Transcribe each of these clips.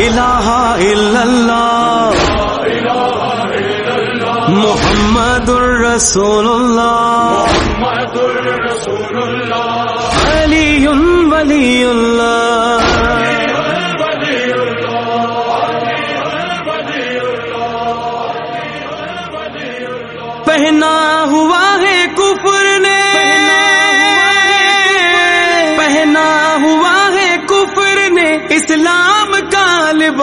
الہ الا اللہ محمد الرسول اللہ علی ولی اللہ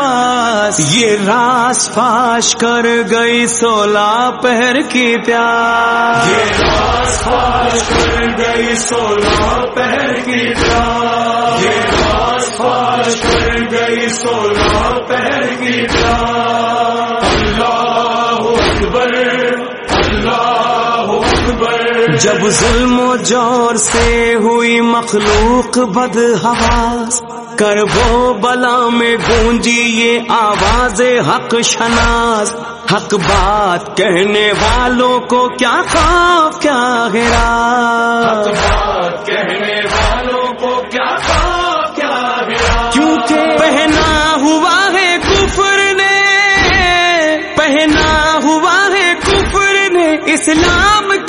لباس یہ راس فاش کر گئی سولہ پہر کی پیار یہ راس فاش کر گئی سولہ پہر کی پیار یہ راس فاش کر گئی سولہ پہر کی پیار اللہ اکبر اللہ اکبر۔ جب ظلم و جور سے ہوئی مخلوق بد حواس کر وہ بلا میں گونجی یہ آواز حق شناس، حق بات کہنے والوں کو کیا خوف، کیا گرا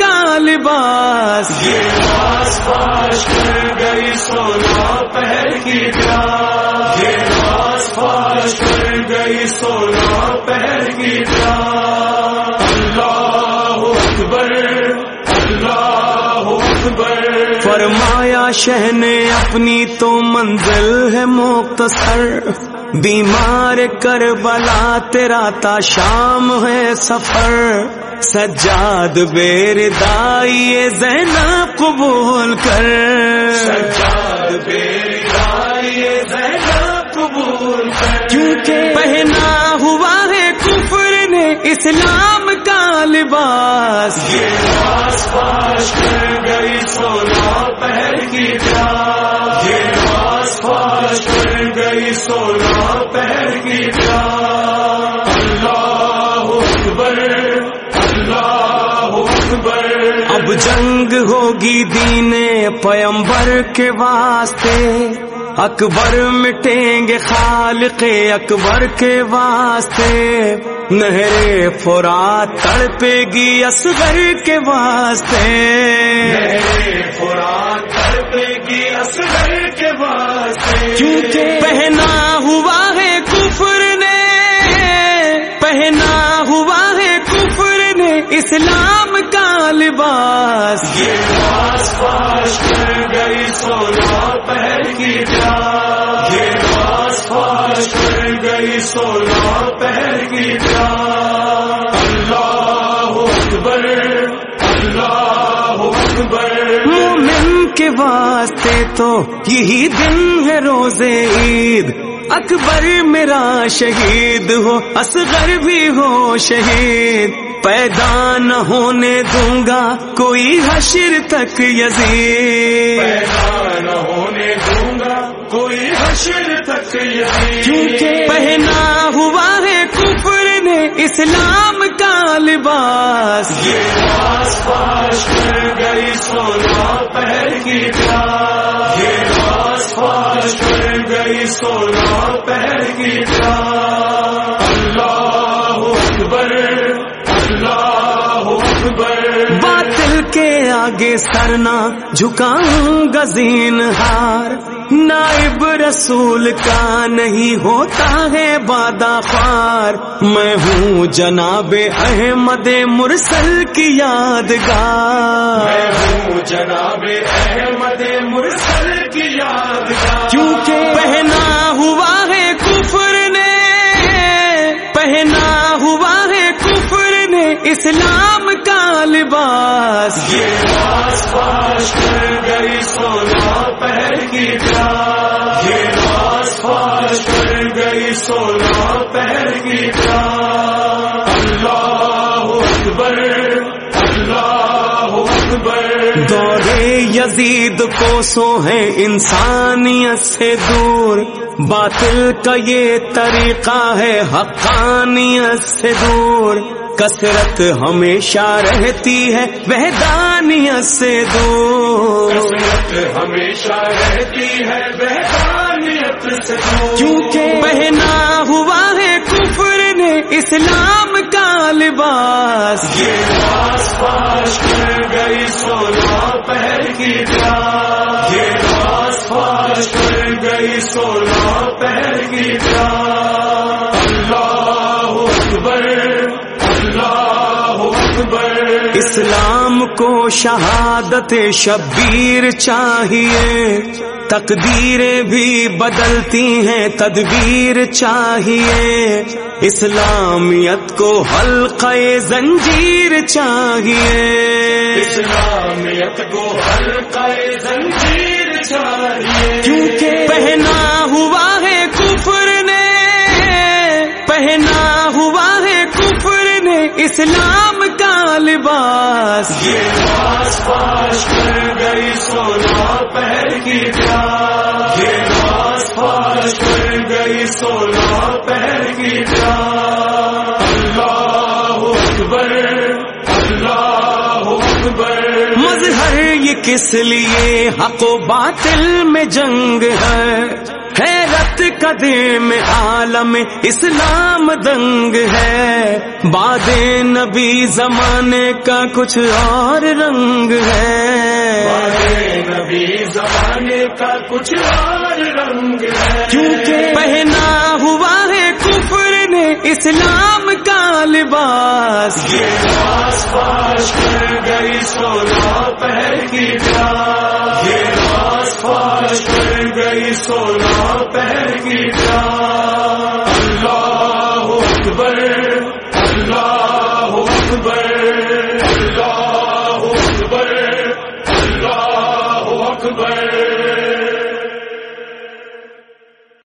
کا لباس یہ راس فاش کر گئی سولہ پہر کی پیار یہ راس فاش کر گئی سولہ پہر کی پیار اللہ اکبر اللہ اکبر۔ فرمایا شہ نے اپنی تو منزل ہے مختصر۔ بیمار کر بلا تیرا تا شام ہے سفر سجاد بیر دائی زینب قبول کر۔ سجاد بیری آئیے زینب قبول کر۔ کیونکہ پہنا ہوا ہے کفر نے اسلام کا لباس۔ یہ راس پاش کر گئی سولہ پہر کی پیار جنگ ہوگی دین پیمبر کے واسطے۔ اکبر مٹیں گے خالق اکبر کے واسطے۔ نہر فرات تڑپے گی اصغر کے واسطے۔ میرے خوراک کرتے کی اصغر کے واسطے۔ کیونکہ لباس یہ راس پاش کر گئی سولہ پہر کی۔ پیار یہ راس پاش کر گئی سولہ پہر کی پیار اللہ اکبر اللہ اکبر۔ مومن کے واسطے تو یہی دن ہے روز عید۔ اکبر میرا شہید ہو، اصغر بھی ہو شہید۔ پیدا نہ ہونے دوں گا کوئی حشر تک یزید۔ پیدا نہ ہونے دوں گا کوئی حشر تک یزید۔ کیونکہ پہنا ہوا ہے کفر نے اسلام کا لباس۔ یہ راس پاش کر گئی سولہ پہر کی پیار باطل کے آگے سرنا جھکاؤں گزین ہار۔ نائب رسول کا نہیں ہوتا ہے بادہ خوار۔ میں ہوں جناب احمد مرسل کی یادگار۔ میں ہوں جناب احمد مرسل اسلام کا لباس یہ راس پاش کر گئی سولہ پہر کی پیار یہ راس پاش کر گئی سولہ پہر کی پیار اللہ اکبر اللہ اکبر دورے یزید کو سو ہے انسانیت سے دور۔ باطل کا یہ طریقہ ہے حقانیت سے دور۔ کثرت ہمیشہ رہتی ہے وحدانیت سے دور۔ کثرت ہمیشہ رہتی ہے وحدانیت سے دور۔ کیونکہ پہنا ہوا ہے کفر نے اسلام کا لباس۔ یہ پاس پاس کر گئی سونا پہر کی پیار یہ پاس پاس کر گئی پہر کی پیار اسلام کو شہادت شبیر چاہیے۔ تقدیریں بھی بدلتی ہیں تدبیر چاہیے۔ اسلامیت کو حلقہ زنجیر چاہیے۔ اسلامیت کو حلقہ زنجیر چاہیے۔ کیونکہ پہنا ہوا ہے کفر نے پہنا ہوا ہے کفر نے۔ اسلام کا لباس یہ پاس پاس کر گئی سونا پہر کی پیار یہ پاس پاس کر گئی سونا پہر کی پیار اللہ اکبر اللہ اکبر مظہر یہ کس لیے حق و باطل میں جنگ ہے؟ حیرت قدیم عالم اسلام دنگ ہے۔ باد نبی زمانے کا کچھ اور رنگ ہے۔ نبی زمانے کا کچھ اور رنگ ہے۔ کیونکہ پہنا ہوا ہے کفر نے اسلام کا لباس۔ یہ پاس پاس کر گئی سونا پہر کی پاس کر گئی سونا پہر کی پیار